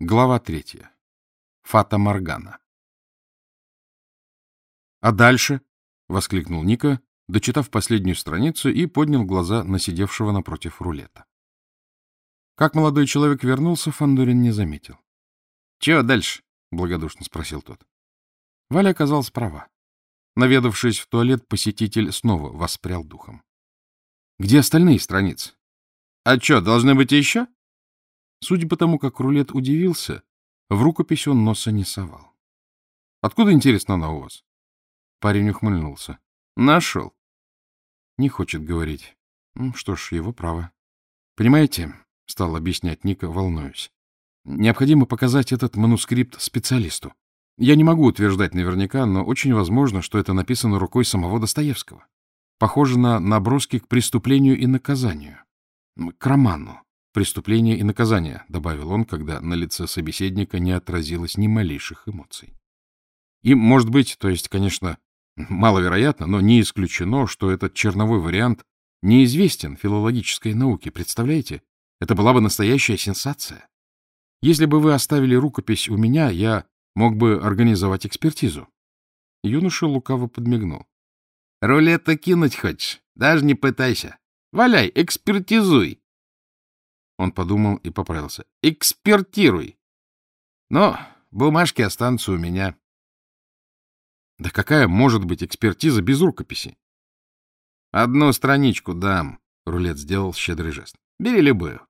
Глава третья. Фата Моргана. «А дальше?» — воскликнул Ника, дочитав последнюю страницу и поднял глаза на сидевшего напротив рулета. Как молодой человек вернулся, Фандорин не заметил. — Чего дальше? — благодушно спросил тот. Валя оказалась права. Наведавшись в туалет, посетитель снова воспрял духом. — Где остальные страницы? — А что, должны быть еще? Судя по тому, как рулет удивился, в рукопись он носа не совал. — Откуда, интересно, она у вас? Парень ухмыльнулся. — Нашел. Не хочет говорить. Ну, что ж, его право. Понимаете, — стал объяснять Ника, волнуюсь, — необходимо показать этот манускрипт специалисту. Я не могу утверждать наверняка, но очень возможно, что это написано рукой самого Достоевского. Похоже на наброски к преступлению и наказанию. К роману. «Преступление и наказание», — добавил он, когда на лице собеседника не отразилось ни малейших эмоций. И, может быть, то есть, конечно, маловероятно, но не исключено, что этот черновой вариант неизвестен филологической науке, представляете? Это была бы настоящая сенсация. Если бы вы оставили рукопись у меня, я мог бы организовать экспертизу. Юноша лукаво подмигнул. — Рулетто кинуть хочешь? Даже не пытайся. Валяй, экспертизуй. Он подумал и поправился. — Экспертируй. Но бумажки останутся у меня. — Да какая может быть экспертиза без рукописи? — Одну страничку дам, — рулет сделал щедрый жест. — Бери любую.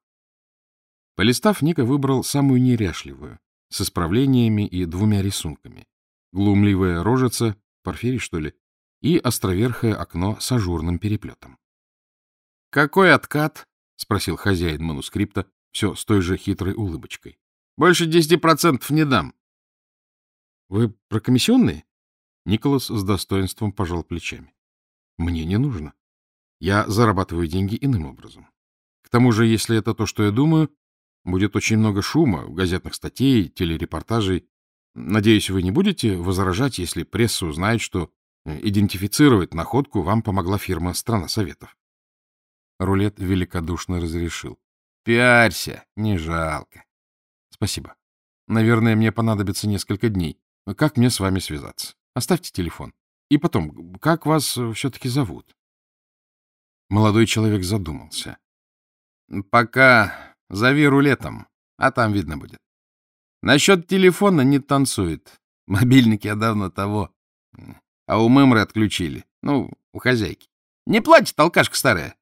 Полистав, Ника выбрал самую неряшливую, с исправлениями и двумя рисунками. Глумливая рожица, порфирий, что ли, и островерхое окно с ажурным переплетом. — Какой откат? — спросил хозяин манускрипта, все с той же хитрой улыбочкой. — Больше десяти процентов не дам. — Вы про комиссионные? Николас с достоинством пожал плечами. — Мне не нужно. Я зарабатываю деньги иным образом. К тому же, если это то, что я думаю, будет очень много шума, газетных статей, телерепортажей. Надеюсь, вы не будете возражать, если пресса узнает, что идентифицировать находку вам помогла фирма «Страна Советов». Рулет великодушно разрешил. — Пиарься, не жалко. — Спасибо. Наверное, мне понадобится несколько дней. Как мне с вами связаться? Оставьте телефон. И потом, как вас все-таки зовут? Молодой человек задумался. — Пока зови рулетом, а там видно будет. Насчет телефона не танцует. Мобильники я давно того. А у Мэмры отключили. Ну, у хозяйки. Не платит, алкашка старая.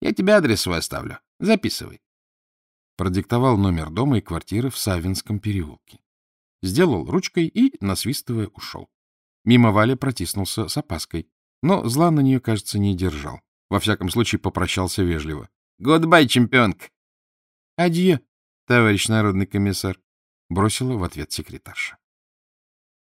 Я тебе адрес свой оставлю. Записывай. Продиктовал номер дома и квартиры в Савинском переулке. Сделал ручкой и, насвистывая, ушел. Мимо Вали протиснулся с опаской, но зла на нее, кажется, не держал. Во всяком случае, попрощался вежливо. — Goodbye, чемпионка! — Adieu, товарищ народный комиссар, — бросила в ответ секретарша.